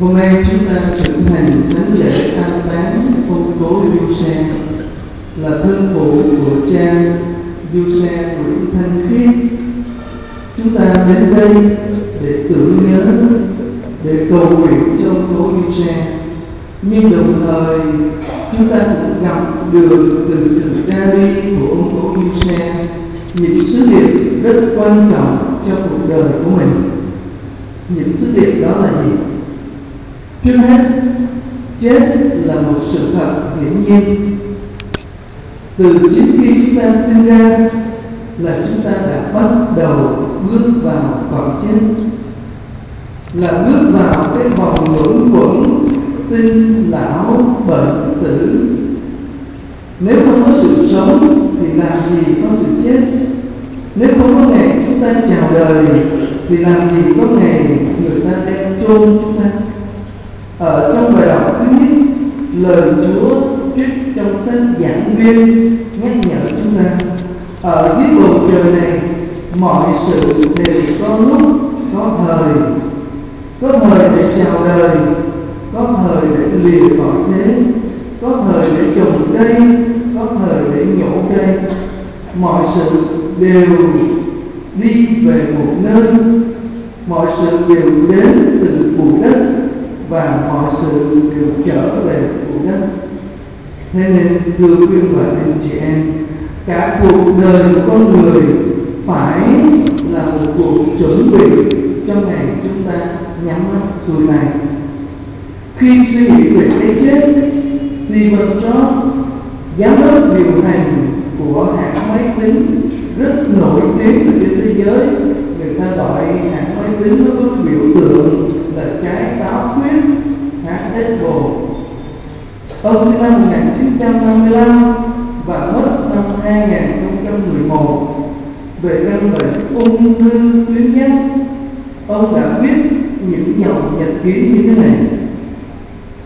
Hôm nay chúng ta cử hành thánh lễ an táng ông cố Giuse là thân phụ của cha Giuse Nguyễn Thanh Khiết. Chúng ta đến đây để tưởng nhớ, để cầu nguyện cho ông cố Giuse, nhưng đồng thời chúng ta cũng gặp được từ sự ra đi của ông cố Giuse những sứ điệp rất quan trọng cho cuộc đời của mình. Những thứ điệp đó là gì? Trước hết, chết là một sự thật hiển nhiên. Từ chính khi chúng ta sinh ra là chúng ta đã bắt đầu bước vào cõi chết là bước vào cái vòng luẩn quẩn sinh lão bệnh tử nếu không có sự sống thì làm gì có sự chết nếu không có ngày chúng ta chào đời thì làm gì có ngày người ta đem chôn chúng ta. Ở trong bài đọc thứ nhất, lời Chúa trích trong sách giảng viên nhắc nhở chúng ta ở dưới bầu trời này, mọi sự đều có lúc, có thời có thời để chào đời, có thời để lìa khỏi thế, có thời để trồng cây, có thời để nhổ cây. Mọi sự đều đi về một nơi, mọi sự đều đến từ bùn đất và mọi sự đều trở về bùn đất. Thế nên, thưa quý và anh chị em, cả cuộc đời của con người phải là một cuộc chuẩn bị trong ngày chúng ta nhắm mắt xuôi này. Khi suy nghĩ về cái chết Stephen Jobs giám đốc điều hành của hãng máy tính rất nổi tiếng trên thế giới. Người ta gọi hãng máy tính nó có biểu tượng là trái táo khuyết hãng Apple. Ông sinh năm 1955 và mất năm 2011 về căn bệnh ung thư tuyến giáp, ông đã viết những dòng nhật ký như thế này.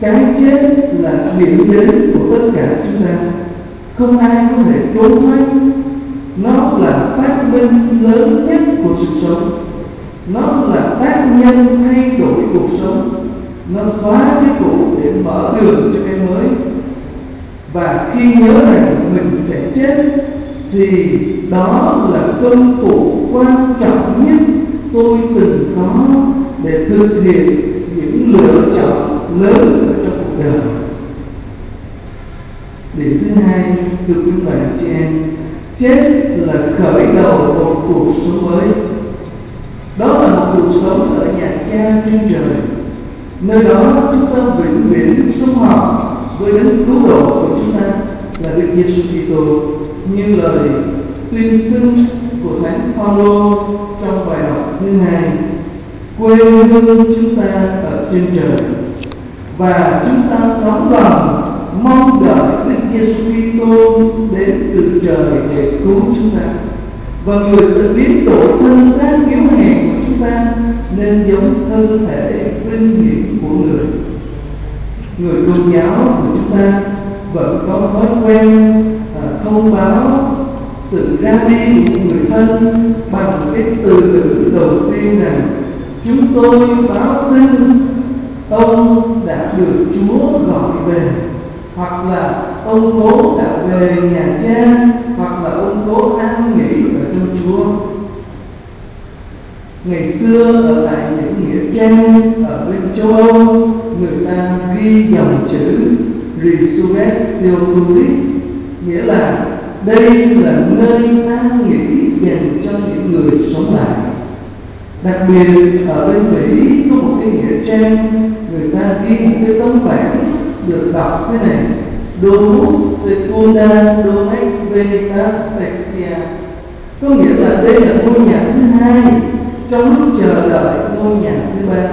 Cái chết là điểm đến của tất cả chúng ta. Không ai có thể trốn thoát nó là phát minh lớn nhất của sự sống. Nó là tác nhân thay đổi cuộc sống. Nó xóa cái cũ để mở đường cho cái mới. Và khi nhớ rằng mình sẽ chết, thì đó là công cụ quan trọng nhất tôi từng có để thực hiện những lựa chọn lớn ở trong cuộc đời. Điểm thứ hai, thưa quý bạn chị em chết là khởi đầu một cuộc sống mới. Đó là một cuộc sống ở nhà cha trên trời. Nơi đó chúng ta vĩnh viễn sống học với đấng cứu độ của chúng ta là Đức Giêsu Kitô. Như lời tuyên xưng của thánh Phaolô trong bài đọc thứ hai, quê hương chúng ta ở trên trời và chúng ta nóng lòng mong đợi Đức Giêsu Kitô đến từ trời để cứu chúng ta. Và người sẽ biến đổi thân xác yếu hèn của chúng ta nên giống thân thể vinh hiển của người. Người tôn giáo của chúng ta vẫn có thói quen à, thông báo sự ra đi của người thân bằng cái từ ngữ đầu tiên rằng chúng tôi báo tin ông đã được Chúa gọi về hoặc là ông cố đã về nhà cha, hoặc là ông cố an nghỉ ở trong Chúa. Ngày xưa ở tại những nghĩa trang ở bên châu Âu, người ta ghi dòng chữ Resurrectio Christ, nghĩa là đây là nơi an nghỉ dành cho những người sống lại. Đặc biệt, ở bên Mỹ có một cái nghĩa trang, người ta ghi một cái tấm bảng được đọc thế này. Domus Secunda Domus Venitas Texia có nghĩa là đây là ngôi nhà thứ hai trong lúc chờ đợi ngôi nhà thứ ba.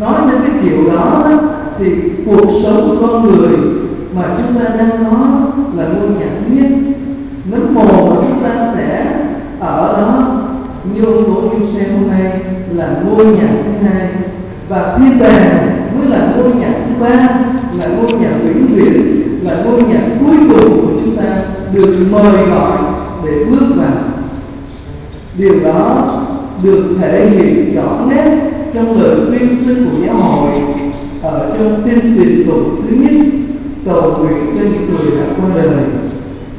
Nói theo cái kiểu đó thì cuộc sống của con người mà chúng ta đang có là ngôi nhà thứ nhất nấm mồ mà chúng ta sẽ ở đó. Như ông Đỗ Như Sen hôm nay là ngôi nhà thứ hai. Và thiên đàng mới là ngôi nhà thứ ba là ngôi nhà vĩnh viễn, là ngôi nhà cuối cùng của chúng ta được mời gọi để bước vào. Điều đó được thể hiện rõ nét trong lời tuyên xưng của giáo hội ở trong tiên truyền tụng thứ nhất, cầu nguyện cho những người đã qua đời.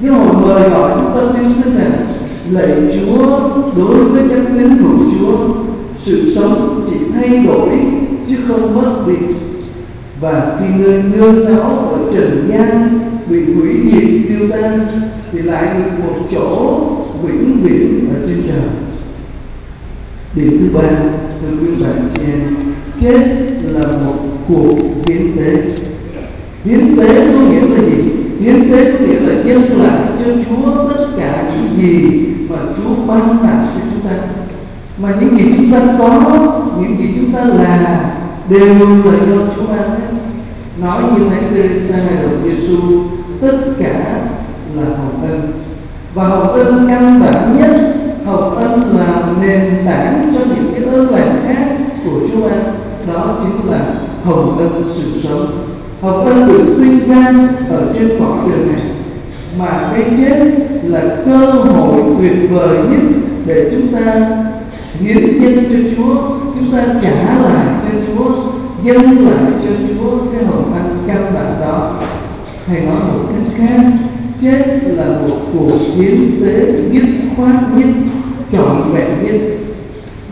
Giáo hội mời gọi chúng ta tuyên xưng rằng lạy Chúa, đối với các tín hữu Chúa, sự sống chỉ thay đổi chứ không mất đi và khi nơi nương náu ở trần gian bị hủy diệt tiêu tan, thì lại được một chỗ vĩnh viễn ở trên trời. Điểm thứ ba, thưa quý bạn chị em, chết là một cuộc hiến tế. Hiến tế có nghĩa là gì? Hiến tế có nghĩa là dâng lại cho chúa, tất cả những gì mà chúa ban tặng cho chúng ta. Mà những gì chúng ta có, những gì chúng ta là đều là do chúa ban hết nói như thánh Teresa hay đồng Giêsu tất cả là hồng ân. Và hồng ân căn bản nhất. Hồng ân là nền tảng cho những cái ơn lành khác của Chúa ban đó chính là hồng ân sự sống. Hồng ân được sinh ra ở trên cõi đời này. Mà cái chết là cơ hội tuyệt vời nhất để chúng ta hiến dân cho Chúa, chúng ta trả lại cho Chúa, dâng lại cho Chúa cái hồn ăn căn bản đó. Hay nói một cách khác, chết là một cuộc hiến tế nhất khoát nhất, trọn vẹn nhất.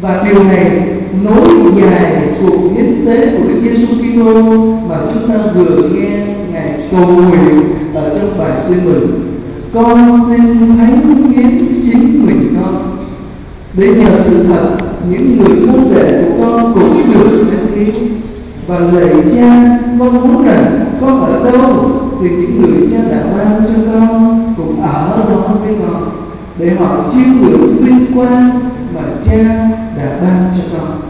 Và điều này nối dài cuộc hiến tế của Đức Giêsu Kitô mà chúng ta vừa nghe ngài cầu nguyện ở trong bài tuyên mừng con xin thánh hiến chính mình con để nhờ sự thật. Những người môn đệ của con cũng được thánh hiến và lạy cha con muốn rằng con ở đâu thì những người cha đã ban cho con cũng ở đó với con, để họ chiêm ngưỡng vinh quang mà cha đã ban cho con.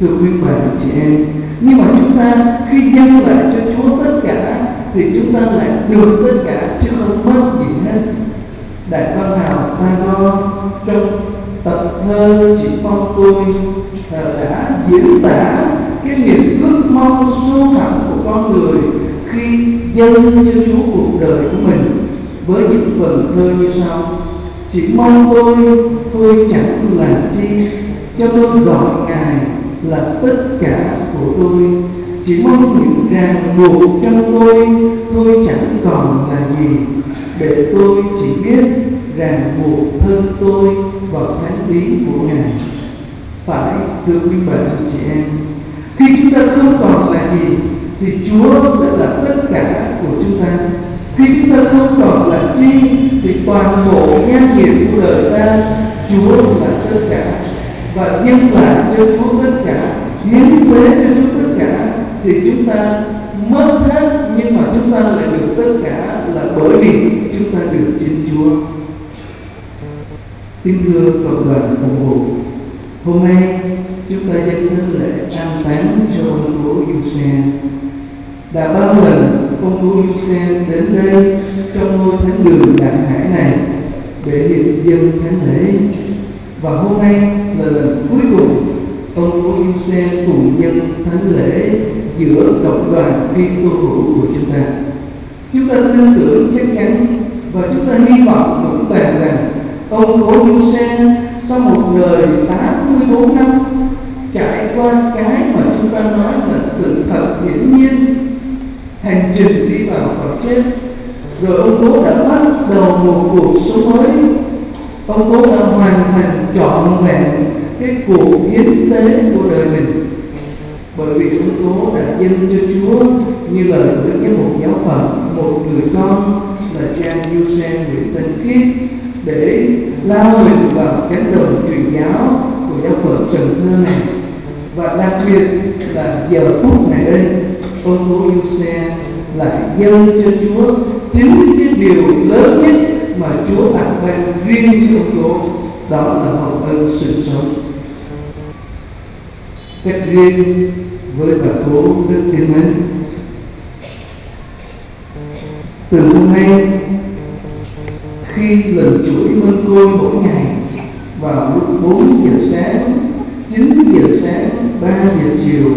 Thưa quý bà chị em, nhưng mà chúng ta khi dâng lại cho Chúa tất cả thì chúng ta lại được tất cả chứ không mất gì hết. Đại văn hào con trong tập thơ chỉ mong tôi đã diễn tả cái niềm ước mong sâu thẳm của con người khi dâng cho Chúa cuộc đời của mình. Với những vần thơ như sau, chỉ mong tôi tôi chẳng là chi, cho tôi gọi ngài là tất cả của tôi. Chỉ mong những ràng buộc trong tôi tôi chẳng còn là gì, để tôi chỉ biết ràng buộc thân tôi vào thánh lý của ngài. Phải, thưa quý bạn chị em, khi chúng ta không còn là gì, thì Chúa sẽ là tất cả của chúng ta. Khi chúng ta không còn là chi, thì toàn bộ gia nghiệp của đời ta, Chúa là tất cả. Và nhân lại cho Chúa tất cả, hiến tế cho Chúa tất cả, thì chúng ta mất hết, nhưng mà chúng ta lại được tất cả là bởi vì chúng ta được chính Chúa kính thưa cộng đoàn phục vụ. Hôm nay, chúng ta dâng đến lễ an táng cho ông cố Giuse đã bao lần ông cố Giuse đến đây trong ngôi thánh đường đại hải này để hiện dân thánh lễ. Và hôm nay là lần cuối cùng ông cố Giuse cùng dân thánh lễ giữa cộng đoàn Kitô hữu của chúng ta. Chúng ta tin tưởng chắc chắn và chúng ta hy vọng vững vàng rằng ông cố Giuse sau một đời 84 năm, trải qua cái mà chúng ta nói là sự thật hiển nhiên, hành trình đi vào khỏi chết rồi ông cố đã bắt đầu một cuộc sống mới. Ông cố đã hoàn thành trọn vẹn cái cuộc hiến tế của đời mình. Bởi vì ông cố đã dâng cho Chúa như lời của Đức Giám mục giáo phận, một người con là cha Du Sen Nguyễn Tân Kiết để lao mình vào cánh đồng truyền giáo của giáo phận Cần Thơ này. Và đặc biệt là giờ phút này đây ông cố yêu xe lại dâng cho Chúa chính cái điều lớn nhất mà Chúa tặng ban riêng cho ông cố đó là hồng ân sự sống. Cách riêng với bà cố đức thiên mến. Từ hôm nay khi lần chuỗi mân cơm mỗi ngày vào lúc 4 giờ sáng 9 giờ sáng 3 giờ chiều,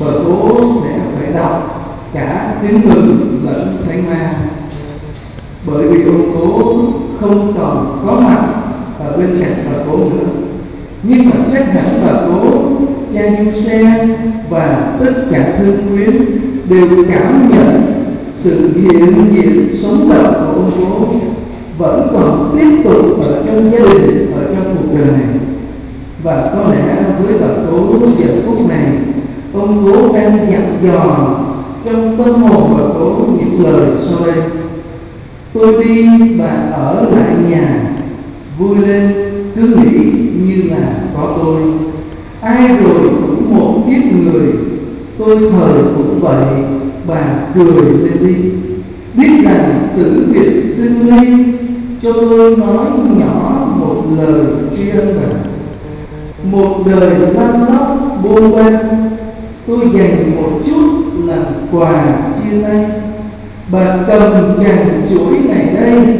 bà cố sẽ phải đọc cả tiếng mừng lẫn thánh ma. Bởi vì ông cố không còn có mặt ở bên cạnh bà cố nữa. Nhưng mà chắc hẳn bà cố cha Giuse và tất cả thương quyến đều cảm nhận sự hiện diện sống động của ông cố vẫn còn tiếp tục ở trong gia đình, ở trong cuộc đời. Này và có lẽ với bà cố giờ phút này, ông cố đang dặn dò trong tâm hồn bà cố những lời sau đây tôi đi bà ở lại nhà, vui lên, cứ nghĩ như là có tôi. Ai rồi cũng một kiếp người, tôi thời cũng vậy, bà cười lên đi. Biết rằng tử biệt sinh ly tôi nói nhỏ một lời tri ân một đời lăn lóc bôn ba tôi dành một chút làm quà chia tay. Bà cầm cành chuỗi ngày đây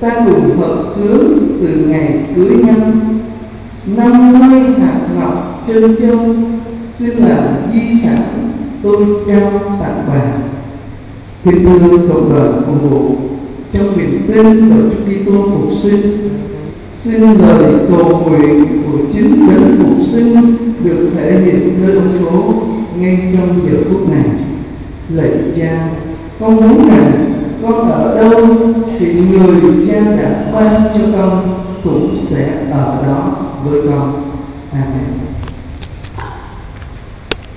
ta cùng hợp sướng từ ngày cưới nhau. Năm mươi hạt ngọc trân châu, xin làm di sản tôi trao tặng bà. Kính thưa cộng đoàn phục vụ trong niềm tin vào Chúa Kitô phục sinh. Xin lời cầu nguyện của chính đấng phục sinh được thể hiện nơi ông số ngay trong giờ phút này. Lạy cha, con muốn rằng, con ở đâu thì người cha đã ban cho con cũng sẽ ở đó với con. Amen.